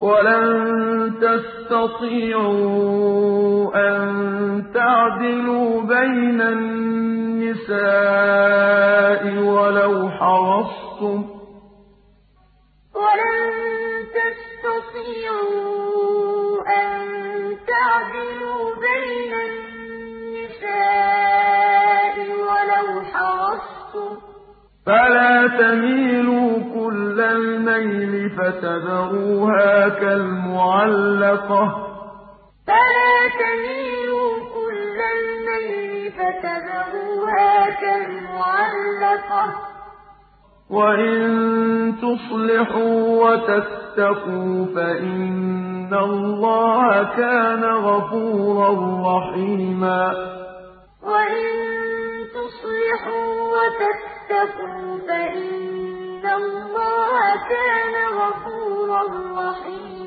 وَلَن تَسْتَطِيعُوا أَن تَعْدِلُوا بَيْنَ النِّسَاءِ وَلَوْ حَرَصْتُمْ ۖ فَلَا تَمِيلُوا كُلَّ الْمَيْلِ فَتَذَرُوهَا كَالْمُعَلَّقَةِ ۚ. وَإِن تُصْلِحُوا وَتَتَّقُوا فَإِنَّ فَلَا تَمِيلُوا كُلَّ الْمَيْلِ فَتَذَرُوهَا كَالْمُعَلَّقَةِ ۚ. وَإِن تُصْلِحُوا وَتَتَّقُوا فَإِنَّ اللَّهَ كَانَ غَفُورًا رَّحِيمًا. الرحيم.